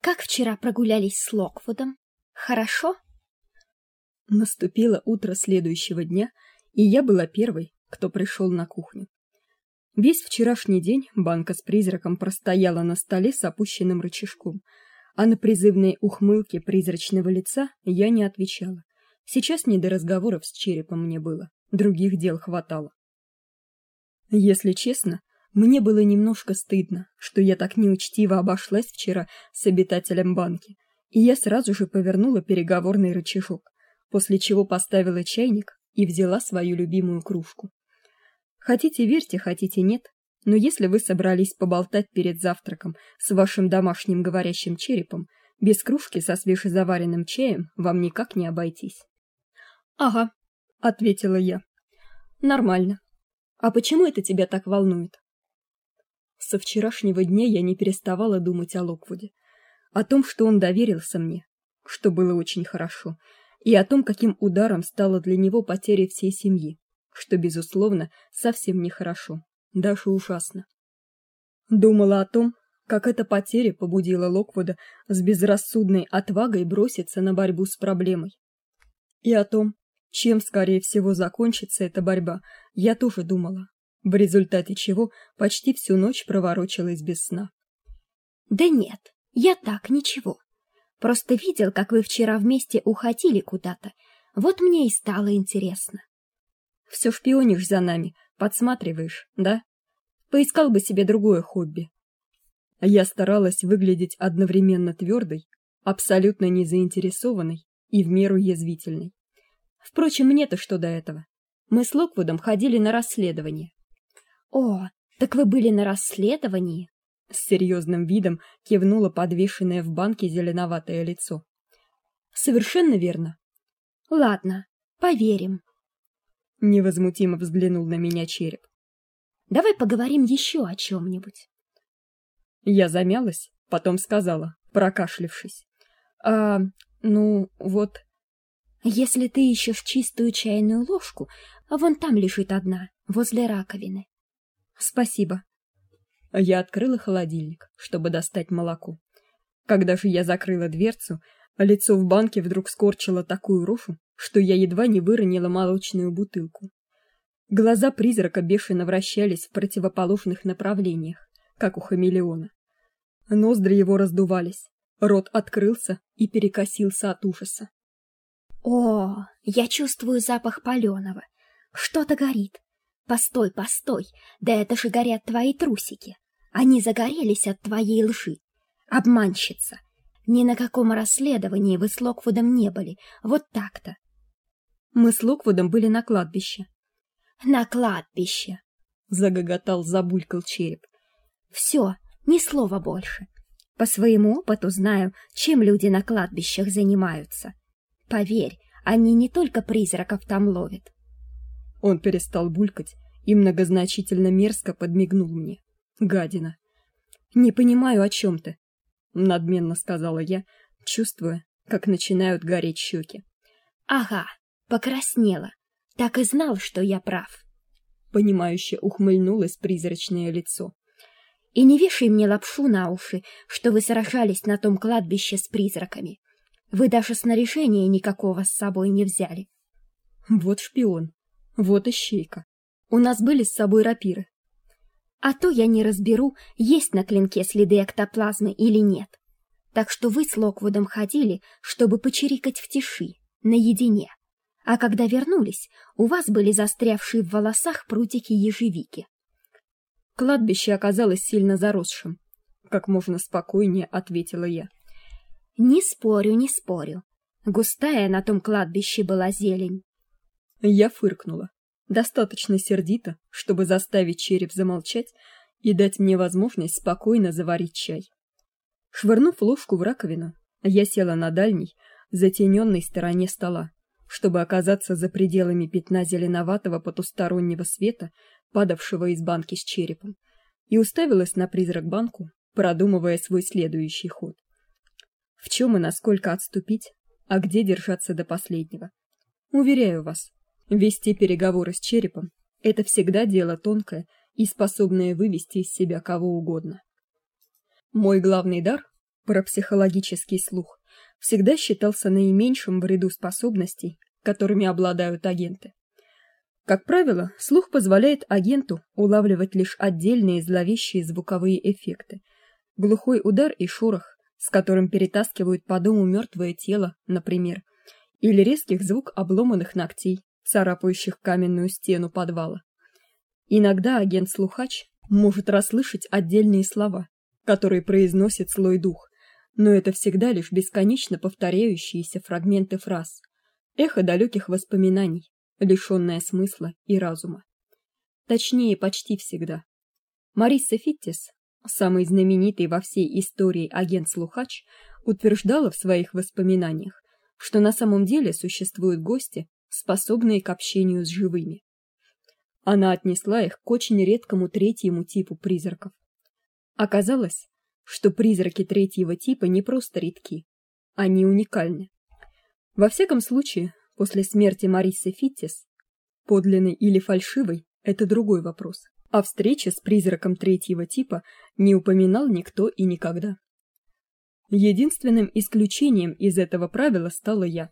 Как вчера прогулялись с Локвудом? Хорошо? Наступило утро следующего дня, и я была первой, кто пришел на кухню. Весь вчерашний день банка с призраком простояла на столе с опущенным рычажком, а на призывные ухмылки призрачного лица я не отвечала. Сейчас не до разговоров с черепом мне было, других дел хватало. Если честно, мне было немножко стыдно, что я так неучтиво обошлась вчера с обитателем банки, и я сразу же повернула переговорный рычажок, после чего поставила чайник и взяла свою любимую кружку. Хотите верьте, хотите нет, но если вы собрались поболтать перед завтраком с вашим домашним говорящим черепом, без кружки со свежезаваренным чаем вам никак не обойтись. Ага, ответила я. Нормально. А почему это тебя так волнует? Со вчерашнего дня я не переставала думать о Локвуде, о том, что он доверился мне, что было очень хорошо, и о том, каким ударом стала для него потеря всей семьи, что безусловно совсем нехорошо, даже ужасно. Думала о том, как эта потеря побудила Локвуда с безрассудной отвагой броситься на борьбу с проблемой. И о том, чем скорее всего закончится эта борьба, я тоже думала, в результате чего почти всю ночь проворочилась без сна. Да нет, я так ничего. Просто видел, как вы вчера вместе уходили куда-то. Вот мне и стало интересно. Все шпионишь за нами, подсматриваешь, да? Поискал бы себе другое хобби. Я старалась выглядеть одновременно твердой, абсолютно не заинтересованной и в меру язвительной. Впрочем, мне-то что до этого? Мы с Локвудом ходили на расследование. О, так вы были на расследовании? С серьезным видом кивнуло подвешенное в банке зеленоватое лицо. Совершенно верно. Ладно, поверим. Невозмутимо взглянул на меня череп. Давай поговорим еще о чем нибудь Я замялась, потом сказала, прокашлявшись: "А, ну, вот если ты ищешь чистую чайную ложку, вон там лежит одна, возле раковины. Спасибо. Я открыла холодильник, чтобы достать молоко. Когда же я закрыла дверцу, лицо в банке вдруг скорчило такую рожу, что я едва не выронила молочную бутылку. Глаза призрака бешено вращались в противоположных направлениях, как у хамелеона. Ноздри его раздувались, рот открылся и перекосился от ужаса. О, я чувствую запах палёного. Что-то горит. Постой, постой, да это же горят твои трусики. Они загорелись от твоей лжи. Обманщица. Ни на каком расследовании вы с Локвудом не были. Вот так-то. Мы с Локвудом были на кладбище. На кладбище. Загоготал, забулькал череп. Все, ни слова больше. По своему опыту знаю, чем люди на кладбищах занимаются. Поверь, они не только призраков там ловят. Он перестал булькать и многозначительно мерзко подмигнул мне. Гадина. Не понимаю, о чем ты, надменно сказала я, чувствуя, как начинают гореть щеки. Ага, покраснела. Так и знал, что я прав. Понимающе ухмыльнулось призрачное лицо. И не вешай мне лапшу на уши, что вы сражались на том кладбище с призраками. Вы даже снаряжения никакого с собой не взяли. Вот шпион. Вот ищейка. У нас были с собой рапиры. А то я не разберу, есть на клинке следы эктоплазмы или нет. Так что вы с Локвудом ходили, чтобы почирикать в тиши, наедине. А когда вернулись, у вас были застрявшие в волосах прутики ежевики. Кладбище оказалось сильно заросшим, как можно спокойнее ответила я. Не спорю, не спорю. Густая на том кладбище была зелень. Я фыркнула. Достаточно сердито, чтобы заставить череп замолчать и дать мне возможность спокойно заварить чай. Швырнув ложку в раковину, я села на дальней, затененной стороне стола, чтобы оказаться за пределами пятна зеленоватого потустороннего света, падавшего из банки с черепом, и уставилась на призрак-банку, продумывая свой следующий ход. В чем и насколько отступить, а где держаться до последнего. Уверяю вас, Вести переговоры с черепом это всегда дело тонкое и способное вывести из себя кого угодно. Мой главный дар парапсихологический слух, всегда считался наименьшим в ряду способностей, которыми обладают агенты. Как правило, слух позволяет агенту улавливать лишь отдельные зловещие звуковые эффекты. Глухой удар и шорох, с которым перетаскивают по дому мертвое тело, например, или резких звук обломанных ногтей, царапающих каменную стену подвала. Иногда агент-слухач может расслышать отдельные слова, которые произносит злой дух, но это всегда лишь бесконечно повторяющиеся фрагменты фраз, эхо далеких воспоминаний, лишённое смысла и разума. Точнее, почти всегда. Мариса Фиттис, самый знаменитый во всей истории агент-слухач, утверждала в своих воспоминаниях, что на самом деле существуют гости, способные к общению с живыми. Она отнесла их к очень редкому третьему типу призраков. Оказалось, что призраки третьего типа не просто редки, они уникальны. Во всяком случае, после смерти Марисы Фиттис, подлинной или фальшивой это другой вопрос. А встрече с призраком третьего типа не упоминал никто и никогда. Единственным исключением из этого правила стала я.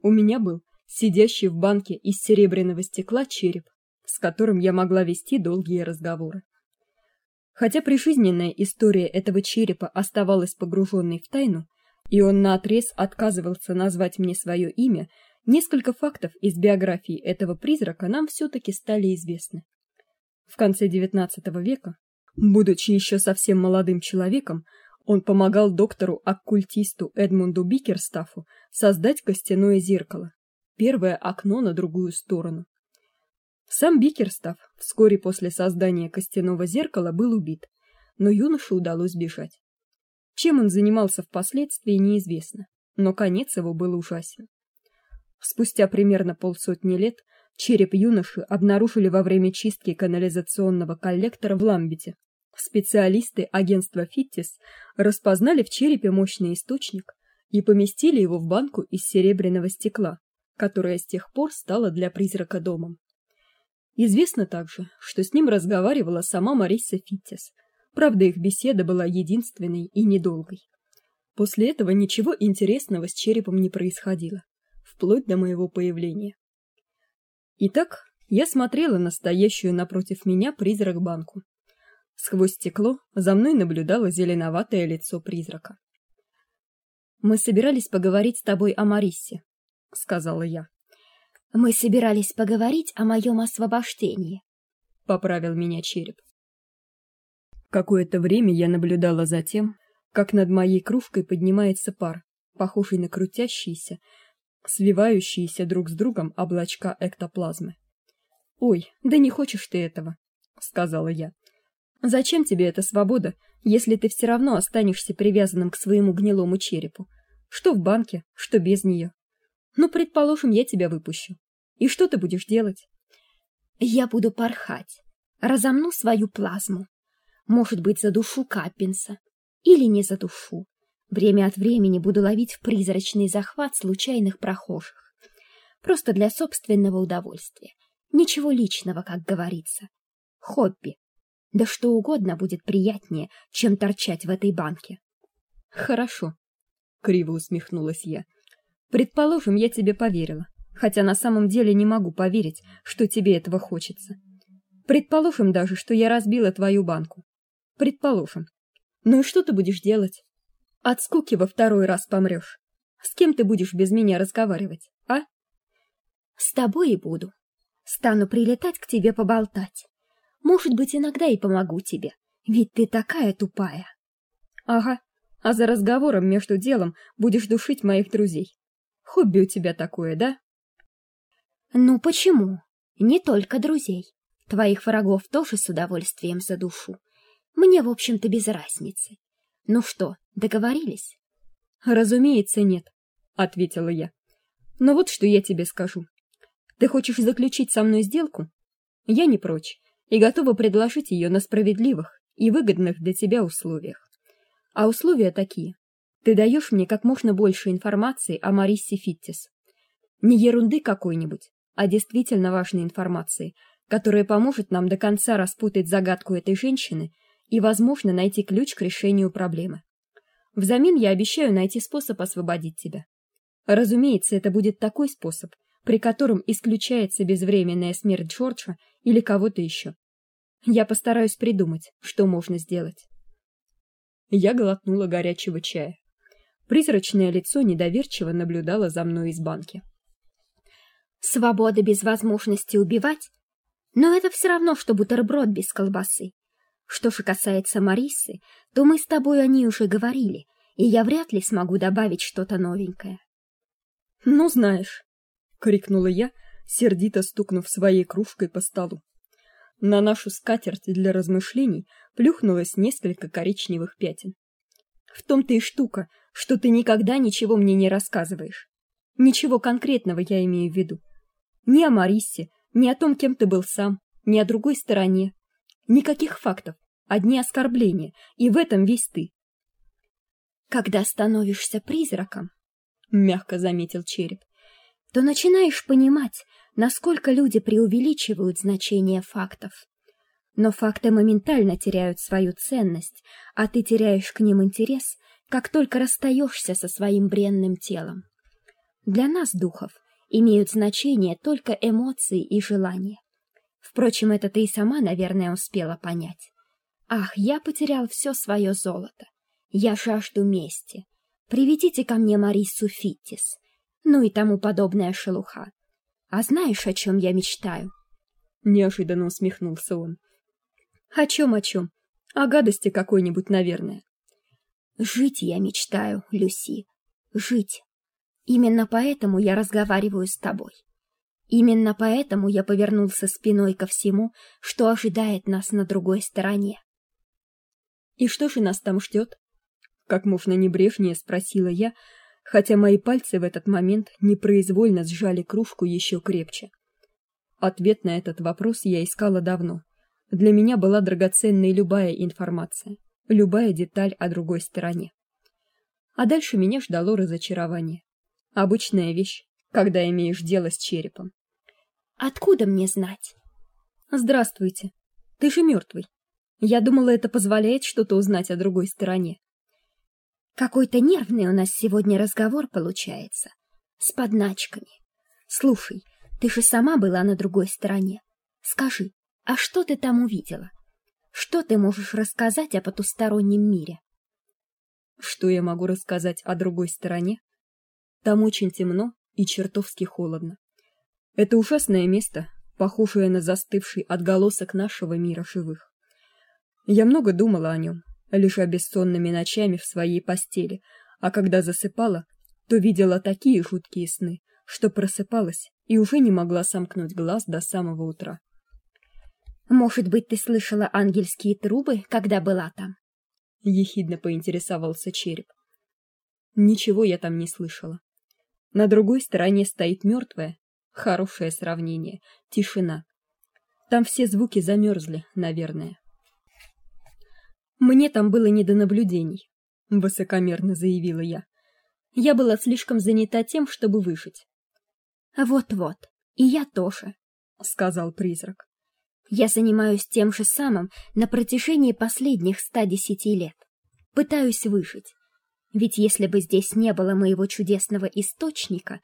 У меня был сидящий в банке из серебряного стекла череп, с которым я могла вести долгие разговоры. Хотя прижизненная история этого черепа оставалась погруженной в тайну, и он наотрез отказывался назвать мне свое имя, несколько фактов из биографии этого призрака нам все таки стали известны. В конце XIX века, будучи еще совсем молодым человеком, он помогал доктору-оккультисту Эдмунду Бикерстафу создать костяное зеркало, первое окно на другую сторону. Сам Бикерстав вскоре после создания костяного зеркала был убит, но юноше удалось бежать. Чем он занимался впоследствии, неизвестно, но конец его был ужасен. Спустя примерно полсотни лет череп юноши обнаружили во время чистки канализационного коллектора в Ламбете. Специалисты агентства Фиттис распознали в черепе мощный источник и поместили его в банку из серебряного стекла, которая с тех пор стала для призрака домом. Известно также, что с ним разговаривала сама Мариса Фиттис. Правда, их беседа была единственной и недолгой. После этого ничего интересного с черепом не происходило, вплоть до моего появления. Итак, я смотрела на стоящую напротив меня призрак-банку. Сквозь стекло за мной наблюдало зеленоватое лицо призрака. Мы собирались поговорить с тобой о Мариссе, сказала я. Мы собирались поговорить о моем освобождении, поправил меня череп. Какое-то время я наблюдала за тем, как над моей кружкой поднимается пар, похожий на крутящиеся, свивающиеся друг с другом облачка эктоплазмы. "Ой, да не хочешь ты этого", сказала я. "Зачем тебе эта свобода, если ты все равно останешься привязанным к своему гнилому черепу, что в банке, что без нее? Ну, предположим, я тебя выпущу. И что ты будешь делать?" "Я буду порхать, разомну свою плазму, может быть, за душу Каппинса или не за душу. Время от времени буду ловить в призрачный захват случайных прохожих. Просто для собственного удовольствия. Ничего личного, как говорится. Хобби. Да что угодно будет приятнее, чем торчать в этой банке. Хорошо, криво усмехнулась я. Предположим, я тебе поверила, хотя на самом деле не могу поверить, что тебе этого хочется. Предположим даже, что я разбила твою банку. Предположим. Ну и что ты будешь делать? От скуки во второй раз помрёшь. С кем ты будешь без меня разговаривать, а? С тобой и буду. Стану прилетать к тебе поболтать. Может быть, иногда и помогу тебе, ведь ты такая тупая. Ага. А за разговором между делом будешь душить моих друзей. Хобби у тебя такое, да? Ну почему? Не только друзей. Твоих врагов тоже с удовольствием задушу. Мне, в общем-то, без разницы. Ну что, договорились? Разумеется, нет, ответила я. Но вот что я тебе скажу. Ты хочешь заключить со мной сделку? Я не прочь и готова предложить ее на справедливых и выгодных для тебя условиях. А условия такие: ты даешь мне как можно больше информации о Марисе Фиттис. Не ерунды какой-нибудь, а действительно важной информации, которая поможет нам до конца распутать загадку этой женщины и, возможно, найти ключ к решению проблемы. Взамен я обещаю найти способ освободить тебя. Разумеется, это будет такой способ, при котором исключается безвременная смерть Джорджа или кого-то еще. Я постараюсь придумать, что можно сделать. Я глотнула горячего чая. Призрачное лицо недоверчиво наблюдало за мной из банки. Свобода без возможности убивать? Но это все равно, что бутерброд без колбасы. Что же касается Марисы, то мы с тобой о ней уже говорили, и я вряд ли смогу добавить что-то новенькое. Ну, знаешь, крикнула я, сердито стукнув своей кружкой по столу. На нашу скатерть для размышлений плюхнулось несколько коричневых пятен. В том-то и штука, что ты никогда ничего мне не рассказываешь. Ничего конкретного я имею в виду. Ни о Марисе, ни о том, кем ты был сам, ни о другой стороне. Никаких фактов, одни оскорбления, и в этом весь ты. Когда становишься призраком, мягко заметил череп, то начинаешь понимать, насколько люди преувеличивают значение фактов. Но факты моментально теряют свою ценность, а ты теряешь к ним интерес, как только расстаешься со своим бренным телом. Для нас, духов, имеют значение только эмоции и желания. Впрочем, это ты и сама, наверное, успела понять. Ах, я потерял все свое золото. Я жажду мести. Приведите ко мне Марису Фиттис ну и тому подобная шелуха. А знаешь, о чем я мечтаю? Неожиданно усмехнулся он. О чем, о чем? О гадости какой-нибудь, наверное. Жить я мечтаю, Люси. Жить. Именно поэтому я разговариваю с тобой. Именно поэтому я повернулся спиной ко всему, что ожидает нас на другой стороне. И что же нас там ждет? Как можно небрежнее спросила я, хотя мои пальцы в этот момент непроизвольно сжали кружку еще крепче. Ответ на этот вопрос я искала давно. Для меня была драгоценной любая информация, любая деталь о другой стороне. А дальше меня ждало разочарование. Обычная вещь, когда имеешь дело с черепом. Откуда мне знать? Здравствуйте. Ты же мертвый. Я думала, это позволяет что-то узнать о другой стороне. Какой-то нервный у нас сегодня разговор получается. С подначками. Слушай, ты же сама была на другой стороне. Скажи, а что ты там увидела? Что ты можешь рассказать о потустороннем мире? Что я могу рассказать о другой стороне? Там очень темно и чертовски холодно. Это ужасное место, похожее на застывший отголосок нашего мира живых. Я много думала о нем, лежа бессонными ночами в своей постели, а когда засыпала, то видела такие жуткие сны, что просыпалась и уже не могла сомкнуть глаз до самого утра. Может быть, ты слышала ангельские трубы, когда была там? ехидно поинтересовался череп. Ничего я там не слышала. На другой стороне стоит мертвая, хорошее сравнение, тишина. Там все звуки замерзли, наверное. Мне там было не до наблюдений, высокомерно заявила я. Я была слишком занята тем, чтобы выжить. Вот-вот, и я тоже, сказал призрак. Я занимаюсь тем же самым на протяжении последних 110 лет. Пытаюсь выжить. Ведь если бы здесь не было моего чудесного источника,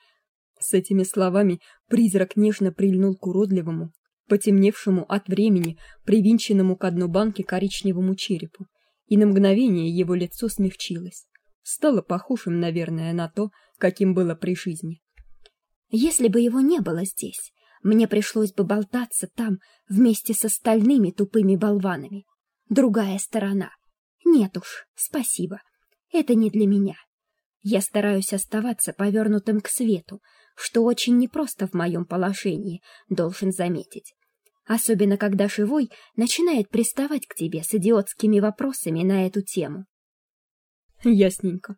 с этими словами призрак нежно прильнул к уродливому, потемневшему от времени, привинченному к дну банки коричневому черепу, и на мгновение его лицо смягчилось, стало похожим, наверное, на то, каким было при жизни. Если бы его не было здесь, мне пришлось бы болтаться там вместе с остальными тупыми болванами. Другая сторона. Нет уж, спасибо. Это не для меня. Я стараюсь оставаться повернутым к свету, что очень непросто в моем положении, должен заметить особенно когда живой начинает приставать к тебе с идиотскими вопросами на эту тему. Ясненько.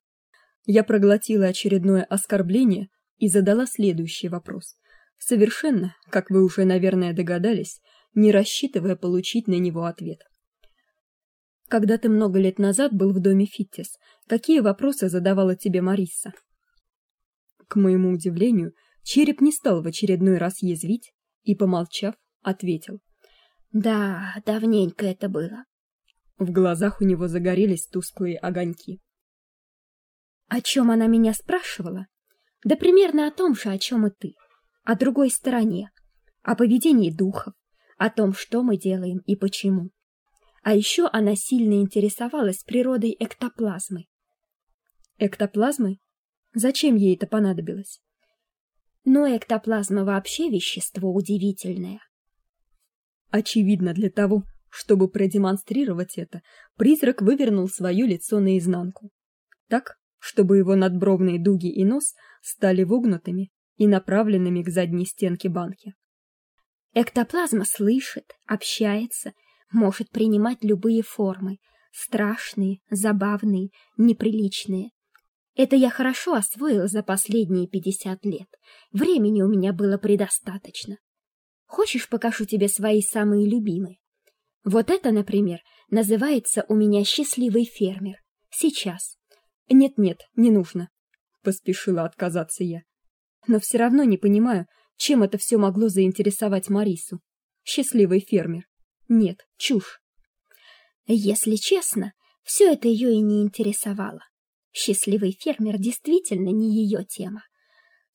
Я проглотила очередное оскорбление и задала следующий вопрос, совершенно, как вы уже, наверное, догадались, не рассчитывая получить на него ответ. Когда ты много лет назад был в доме Фиттис, какие вопросы задавала тебе Мариса? К моему удивлению, череп не стал в очередной раз язвить и, помолчав, ответил. Да, давненько это было. В глазах у него загорелись тусклые огоньки. О чем она меня спрашивала? Да примерно о том же, о чем и ты. О другой стороне, о поведении духов, о том, что мы делаем и почему. А еще она сильно интересовалась природой эктоплазмы. Эктоплазмы? Зачем ей это понадобилось? Но эктоплазма вообще вещество удивительное. Очевидно, для того, чтобы продемонстрировать это, призрак вывернул свое лицо наизнанку. Так, чтобы его надбровные дуги и нос стали вогнутыми и направленными к задней стенке банки. Эктоплазма слышит, общается, может принимать любые формы, страшные, забавные, неприличные. Это я хорошо освоила за последние пятьдесят лет. Времени у меня было предостаточно. Хочешь, покажу тебе свои самые любимые? Вот это, например, называется у меня счастливый фермер. Сейчас. Нет-нет, не нужно, поспешила отказаться я. Но все равно не понимаю, чем это все могло заинтересовать Марису. Счастливый фермер. Нет, чушь. Если честно, все это ее и не интересовало. Счастливый фермер действительно не ее тема.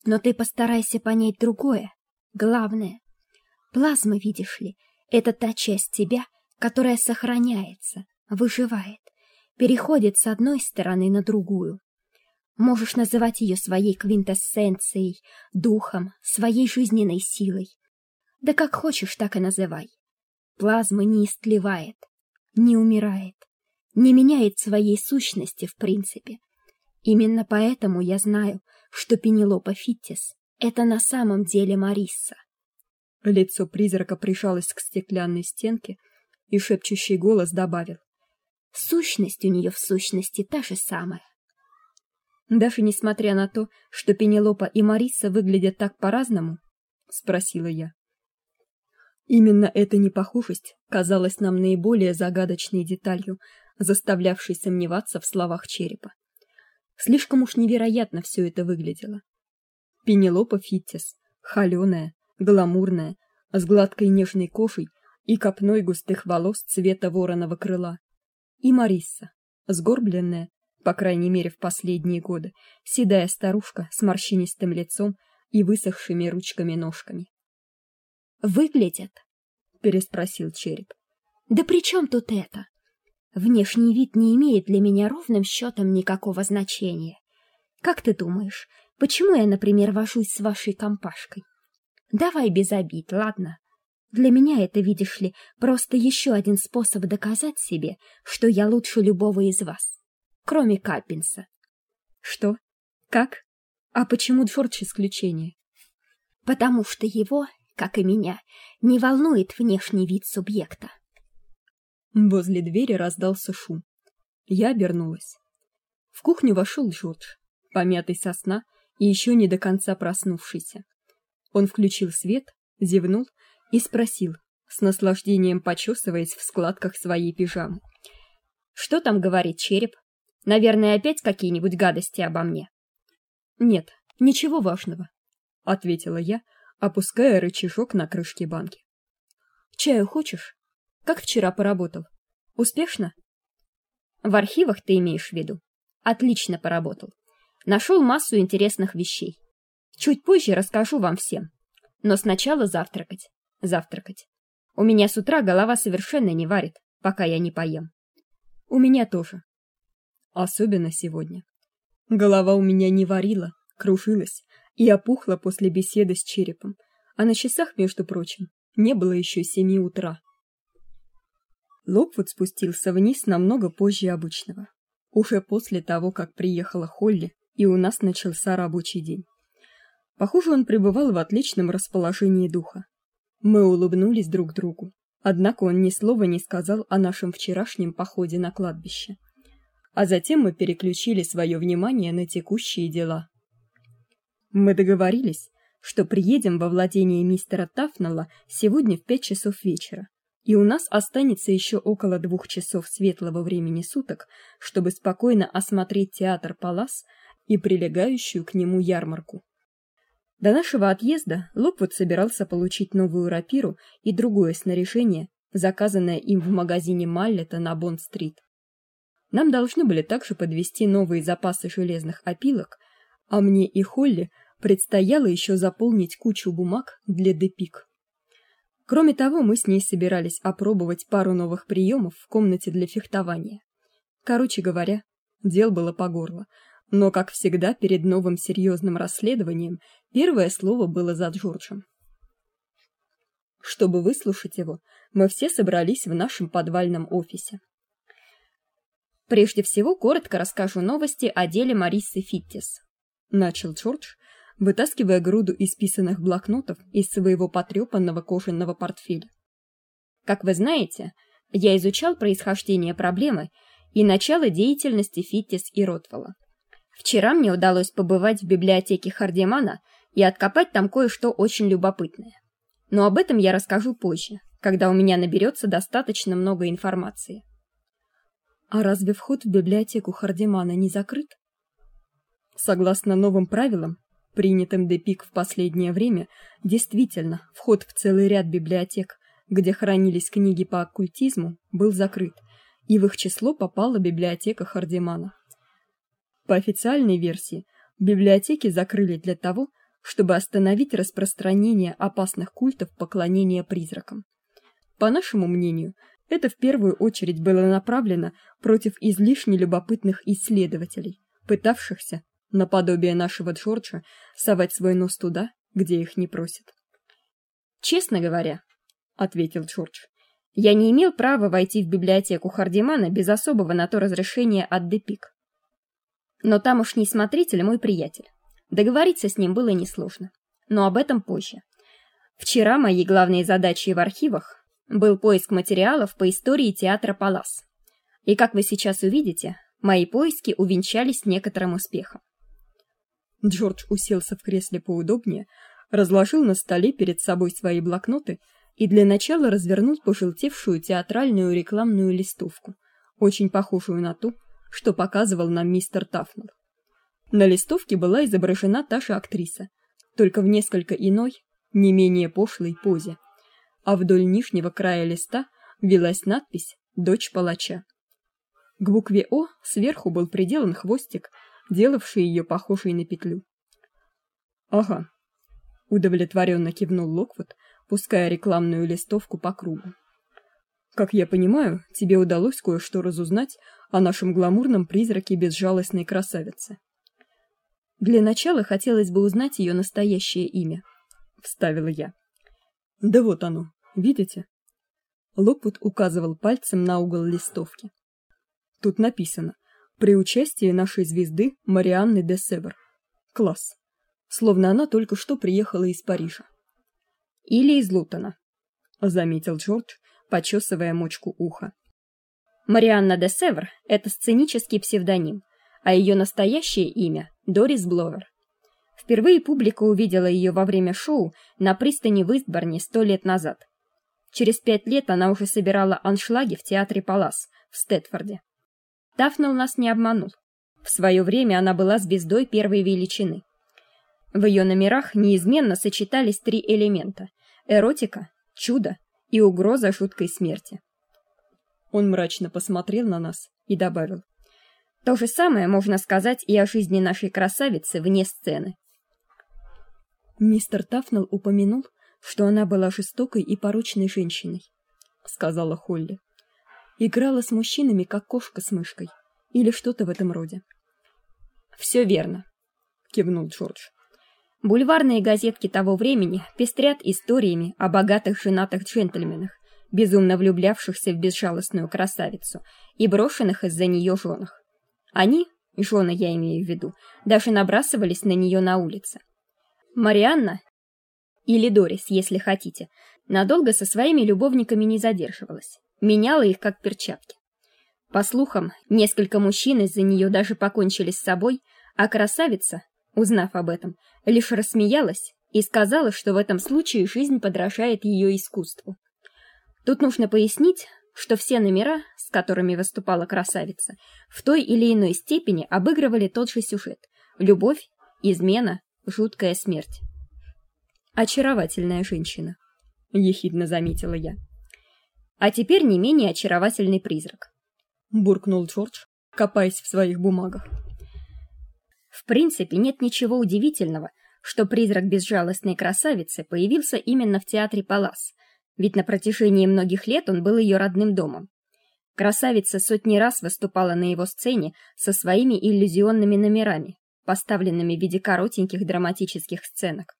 Но ты постарайся понять другое, главное. Плазма, видишь ли, это та часть тебя, которая сохраняется, выживает, переходит с одной стороны на другую. Можешь называть ее своей квинтэссенцией, духом, своей жизненной силой. Да как хочешь, так и называй. Плазма не истлевает, не умирает, не меняет своей сущности в принципе. Именно поэтому я знаю, что Пенелопа Фиттис — это на самом деле Марисса. Лицо призрака прижалось к стеклянной стенке, и шепчущий голос добавил. Сущность у нее в сущности та же самая. Даже несмотря на то, что Пенелопа и Марисса выглядят так по-разному, спросила я. Именно эта непохожесть казалась нам наиболее загадочной деталью, заставлявшей сомневаться в словах черепа. Слишком уж невероятно все это выглядело. Пенелопа Фиттис, холеная, гламурная, с гладкой нежной кожей и копной густых волос цвета вороного крыла. И Марисса, сгорбленная, по крайней мере в последние годы, седая старушка с морщинистым лицом и высохшими ручками-ножками. «Выглядят?» — переспросил череп. «Да при чем тут это? Внешний вид не имеет для меня ровным счетом никакого значения. Как ты думаешь, почему я, например, вожусь с вашей компашкой? Давай без обид, ладно? Для меня это, видишь ли, просто еще один способ доказать себе, что я лучше любого из вас, кроме Каппинса. Что? Как? А почему Джордж исключение? Потому что его, как и меня, не волнует внешний вид субъекта. Возле двери раздался шум. Я обернулась. В кухню вошел Джордж, помятый со сна и еще не до конца проснувшийся. Он включил свет, зевнул и спросил, с наслаждением почесываясь в складках своей пижамы: "Что там говорит череп? Наверное, опять какие-нибудь гадости обо мне?" "Нет, ничего важного", ответила я, опуская рычажок на крышке банки. "Чаю хочешь?" Как вчера поработал? Успешно? В архивах ты имеешь в виду? Отлично поработал. Нашел массу интересных вещей. Чуть позже расскажу вам всем. Но сначала завтракать. Завтракать. У меня с утра голова совершенно не варит, пока я не поем. У меня тоже. Особенно сегодня. Голова у меня не варила, кружилась и опухла после беседы с черепом. А на часах, между прочим, не было еще семи утра. Локвуд спустился вниз намного позже обычного, уже после того, как приехала Холли, и у нас начался рабочий день. Похоже, он пребывал в отличном расположении духа. Мы улыбнулись друг другу. Однако он ни слова не сказал о нашем вчерашнем походе на кладбище. А затем мы переключили свое внимание на текущие дела. Мы договорились, что приедем во владение мистера Тафнелла сегодня в пять часов вечера и у нас останется еще около двух часов светлого времени суток, чтобы спокойно осмотреть театр Палас и прилегающую к нему ярмарку. До нашего отъезда Локвуд собирался получить новую рапиру и другое снаряжение, заказанное им в магазине Маллета на Бонд-стрит. Нам должны были также подвести новые запасы железных опилок, а мне и Холли предстояло еще заполнить кучу бумаг для Депик. Кроме того, мы с ней собирались опробовать пару новых приемов в комнате для фехтования. Короче говоря, дел было по горло, но, как всегда, перед новым серьезным расследованием первое слово было за Джорджем. Чтобы выслушать его, мы все собрались в нашем подвальном офисе. Прежде всего, коротко расскажу новости о деле Марисы Фиттис. Начал Джордж, вытаскивая груду исписанных блокнотов из своего потрепанного кожаного портфеля. Как вы знаете, я изучал происхождение проблемы и начало деятельности Фиттис и Ротвелла. Вчера мне удалось побывать в библиотеке Хардимана и откопать там кое-что очень любопытное. Но об этом я расскажу позже, когда у меня наберется достаточно много информации. А разве вход в библиотеку Хардимана не закрыт? Согласно новым правилам, принятым Депик в последнее время, действительно, вход в целый ряд библиотек, где хранились книги по оккультизму, был закрыт, и в их число попала библиотека Хардимана. По официальной версии, библиотеки закрыли для того, чтобы остановить распространение опасных культов поклонения призракам. По нашему мнению, это в первую очередь было направлено против излишне любопытных исследователей, пытавшихся, наподобие нашего Джорджа, совать свой нос туда, где их не просят. Честно говоря, ответил Джордж. Я не имел права войти в библиотеку Хардимана без особого на то разрешения от Депик. Но тамошний смотритель мой приятель. Договориться с ним было несложно, но об этом позже. Вчера моей главной задачей в архивах был поиск материалов по истории театра Палас. И как вы сейчас увидите, мои поиски увенчались некоторым успехом. Джордж уселся в кресле поудобнее, разложил на столе перед собой свои блокноты и для начала развернул пожелтевшую театральную рекламную листовку, очень похожую на ту, что показывал нам мистер Тафнер. На листовке была изображена та же актриса, только в несколько иной, не менее пошлой позе. А вдоль нижнего края листа велась надпись «Дочь палача». К букве «О» сверху был приделан хвостик, делавший ее похожей на петлю. «Ага», — удовлетворенно кивнул Локвуд, пуская рекламную листовку по кругу. Как я понимаю, тебе удалось кое-что разузнать о нашем гламурном призраке безжалостной красавицы. Для начала хотелось бы узнать ее настоящее имя, вставила я. Да вот оно, видите? Лопут указывал пальцем на угол листовки. Тут написано: при участии нашей звезды Марианны де Север. Класс. Словно она только что приехала из Парижа. Или из Лутона, заметил Джордж, почесывая мочку уха. Марианна де Север — это сценический псевдоним, а ее настоящее имя — Дорис Бловер. Впервые публика увидела ее во время шоу на пристани в Истборне сто лет назад. Через пять лет она уже собирала аншлаги в театре Палас в Стэтфорде. Дафнелл нас не обманул. В свое время она была звездой первой величины. В ее номерах неизменно сочетались три элемента: эротика, чудо и угроза жуткой смерти. Он мрачно посмотрел на нас и добавил: "То же самое можно сказать и о жизни нашей красавицы вне сцены". Мистер Тафнелл упомянул, что она была жестокой и порочной женщиной, сказала Холли. Играла с мужчинами как кошка с мышкой или что-то в этом роде. «Все верно, кивнул Джордж. Бульварные газетки того времени пестрят историями о богатых женатых джентльменах, безумно влюблявшихся в безжалостную красавицу и брошенных из-за нее женах. Они, жены я имею в виду, даже набрасывались на нее на улице. Марианна, или Дорис, если хотите, надолго со своими любовниками не задерживалась, меняла их как перчатки. По слухам, несколько мужчин из-за нее даже покончили с собой, а красавица, узнав об этом, лишь рассмеялась и сказала, что в этом случае жизнь подражает ее искусству. Тут нужно пояснить, что все номера, с которыми выступала красавица, в той или иной степени обыгрывали тот же сюжет: любовь, измена, жуткая смерть. Очаровательная женщина, ехидно заметила я. А теперь не менее очаровательный призрак, буркнул Джордж, копаясь в своих бумагах. В принципе, нет ничего удивительного, что призрак безжалостной красавицы появился именно в театре Палас, ведь на протяжении многих лет он был ее родным домом. Красавица сотни раз выступала на его сцене со своими иллюзионными номерами, поставленными в виде коротеньких драматических сценок.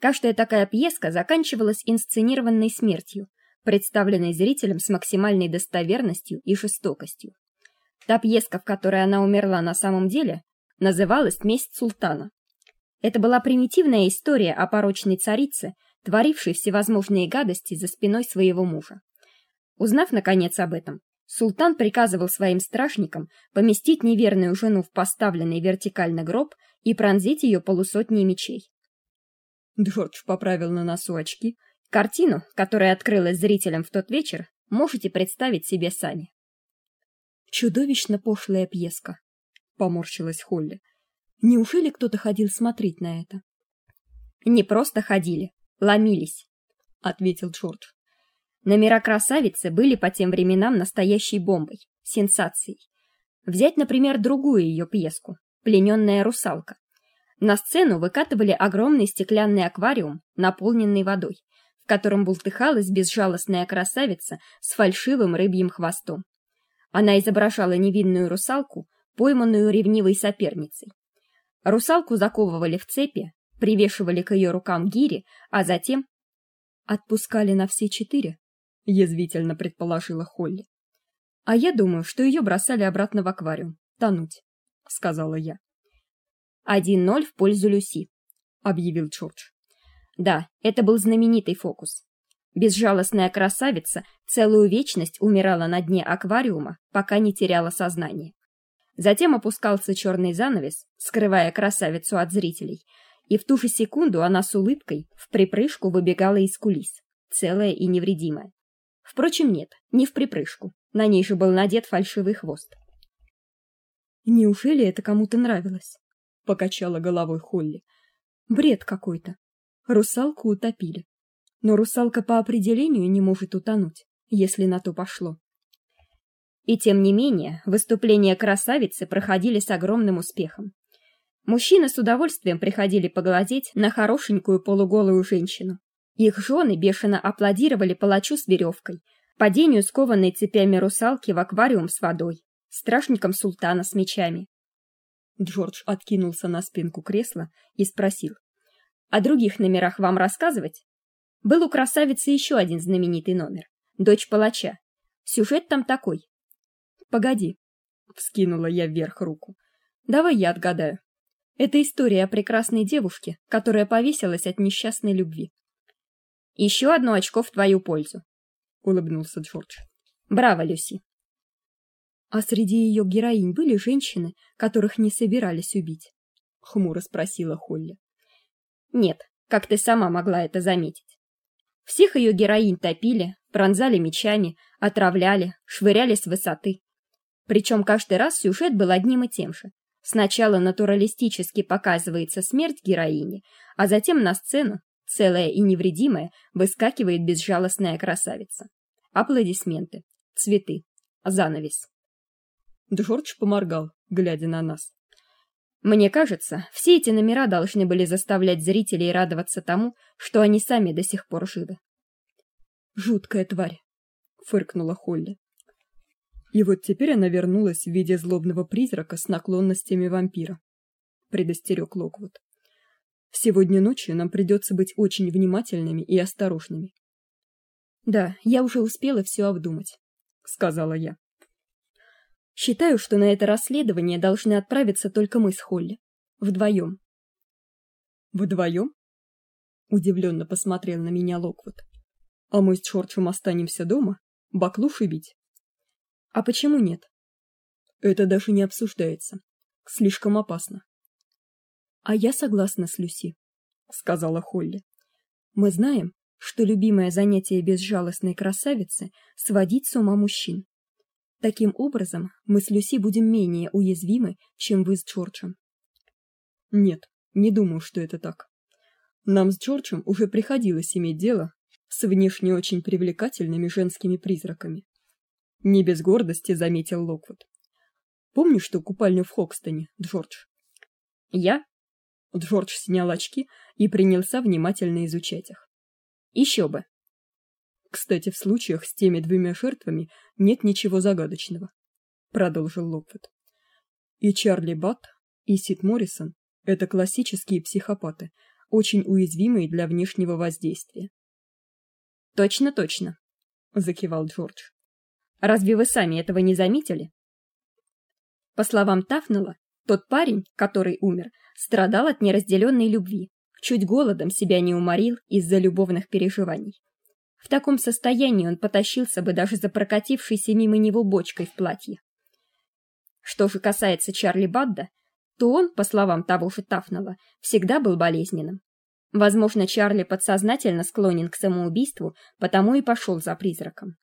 Каждая такая пьеска заканчивалась инсценированной смертью, представленной зрителям с максимальной достоверностью и жестокостью. Та пьеска, в которой она умерла на самом деле, называлась «Месть султана». Это была примитивная история о порочной царице, творившей всевозможные гадости за спиной своего мужа. Узнав наконец об этом, Султан приказывал своим стражникам поместить неверную жену в поставленный вертикально гроб и пронзить ее полусотней мечей. Джордж поправил на носу очки. Картину, которая открылась зрителям в тот вечер, можете представить себе сами. Чудовищно пошлая пьеска, поморщилась Холли. Неужели кто-то ходил смотреть на это? Не просто ходили, ломились, ответил Джордж. Номера красавицы были по тем временам настоящей бомбой, сенсацией. Взять, например, другую ее пьеску «Плененная русалка». На сцену выкатывали огромный стеклянный аквариум, наполненный водой, в котором бултыхалась безжалостная красавица с фальшивым рыбьим хвостом. Она изображала невинную русалку, пойманную ревнивой соперницей. Русалку заковывали в цепи, привешивали к ее рукам гири, а затем отпускали на все четыре язвительно предположила Холли. А я думаю, что ее бросали обратно в аквариум, тонуть, сказала я. Один ноль в пользу Люси, объявил Джордж. Да, это был знаменитый фокус. Безжалостная красавица целую вечность умирала на дне аквариума, пока не теряла сознание. Затем опускался черный занавес, скрывая красавицу от зрителей, и в ту же секунду она с улыбкой в припрыжку выбегала из кулис, целая и невредимая. Впрочем, нет, не в припрыжку. На ней же был надет фальшивый хвост. Неужели это кому-то нравилось? Покачала головой Холли. Бред какой-то. Русалку утопили. Но русалка по определению не может утонуть, если на то пошло. И тем не менее, выступления красавицы проходили с огромным успехом. Мужчины с удовольствием приходили поглазеть на хорошенькую полуголую женщину, их жены бешено аплодировали палачу с веревкой, падению скованной цепями русалки в аквариум с водой, страшникам султана с мечами. Джордж откинулся на спинку кресла и спросил: "О других номерах вам рассказывать?" Был у красавицы еще один знаменитый номер Дочь палача. Сюжет там такой. Погоди, вскинула я вверх руку. Давай я отгадаю. Это история о прекрасной девушке, которая повесилась от несчастной любви. Еще одно очко в твою пользу, улыбнулся Джордж. Браво, Люси. А среди ее героинь были женщины, которых не собирались убить? хмуро спросила Холли. Нет, как ты сама могла это заметить. Всех ее героинь топили, пронзали мечами, отравляли, швыряли с высоты. Причем каждый раз сюжет был одним и тем же. Сначала натуралистически показывается смерть героини, а затем на сцену целая и невредимая, выскакивает безжалостная красавица. Аплодисменты, цветы, занавес. Джордж поморгал, глядя на нас. Мне кажется, все эти номера должны были заставлять зрителей радоваться тому, что они сами до сих пор живы. Жуткая тварь, фыркнула Холли. И вот теперь она вернулась в виде злобного призрака с наклонностями вампира, предостерег Локвуд. Сегодня ночью нам придется быть очень внимательными и осторожными. Да, я уже успела все обдумать, сказала я. Считаю, что на это расследование должны отправиться только мы с Холли, вдвоем. Вдвоем? Удивленно посмотрел на меня Локвуд. А мы с Чорчем останемся дома, баклуши бить. А почему нет? Это даже не обсуждается. Слишком опасно. А я согласна с Люси, сказала Холли. Мы знаем, что любимое занятие безжалостной красавицы сводить с ума мужчин. Таким образом, мы с Люси будем менее уязвимы, чем вы с Джорджем. Нет, не думаю, что это так. Нам с Джорджем уже приходилось иметь дело с внешне очень привлекательными женскими призраками. Не без гордости заметил Локвуд. Помнишь ту купальню в Хокстоне, Джордж? Я? Джордж снял очки и принялся внимательно изучать их. Еще бы. Кстати, в случаях с теми двумя жертвами нет ничего загадочного, продолжил Локвуд. И Чарли Бат, и Сид Моррисон это классические психопаты, очень уязвимые для внешнего воздействия. Точно, точно, закивал Джордж. Разве вы сами этого не заметили? По словам Тафнелла, тот парень, который умер, страдал от неразделенной любви, чуть голодом себя не уморил из-за любовных переживаний. В таком состоянии он потащился бы даже за прокатившейся мимо него бочкой в платье. Что же касается Чарли Бадда, то он, по словам того же Тафнелла, всегда был болезненным. Возможно, Чарли подсознательно склонен к самоубийству, потому и пошел за призраком.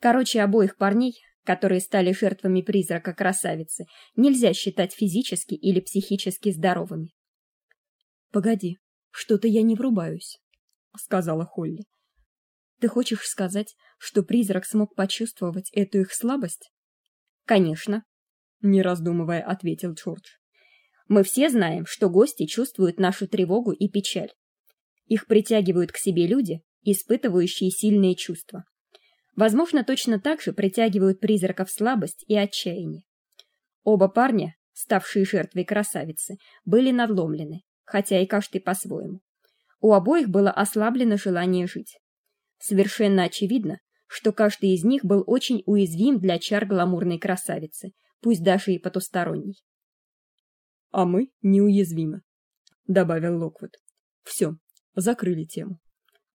Короче, обоих парней, которые стали жертвами призрака красавицы, нельзя считать физически или психически здоровыми. Погоди, что-то я не врубаюсь, сказала Холли. Ты хочешь сказать, что призрак смог почувствовать эту их слабость? Конечно, не раздумывая, ответил Джордж. Мы все знаем, что гости чувствуют нашу тревогу и печаль. Их притягивают к себе люди, испытывающие сильные чувства. Возможно, точно так же притягивают призраков слабость и отчаяние. Оба парня, ставшие жертвой красавицы, были надломлены, хотя и каждый по-своему. У обоих было ослаблено желание жить. Совершенно очевидно, что каждый из них был очень уязвим для чар гламурной красавицы, пусть даже и потусторонней а мы неуязвимы, добавил Локвуд. Все, закрыли тему.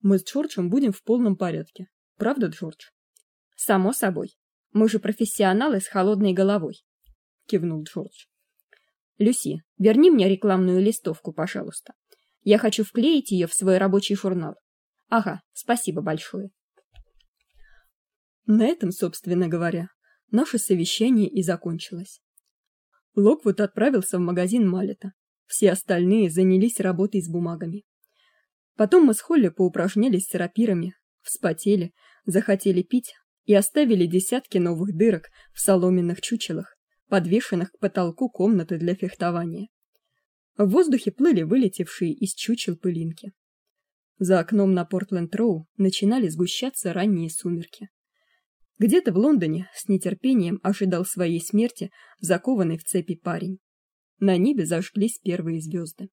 Мы с Джорджем будем в полном порядке. Правда, Джордж? Само собой. Мы же профессионалы с холодной головой, кивнул Джордж. Люси, верни мне рекламную листовку, пожалуйста. Я хочу вклеить ее в свой рабочий журнал. Ага, спасибо большое. На этом, собственно говоря, наше совещание и закончилось. Локвуд отправился в магазин Малета. Все остальные занялись работой с бумагами. Потом мы с Холли поупражнялись с рапирами, вспотели, захотели пить и оставили десятки новых дырок в соломенных чучелах, подвешенных к потолку комнаты для фехтования. В воздухе плыли вылетевшие из чучел пылинки. За окном на Портленд-Роу начинали сгущаться ранние сумерки. Где-то в Лондоне с нетерпением ожидал своей смерти закованный в цепи парень. На небе зажглись первые звезды.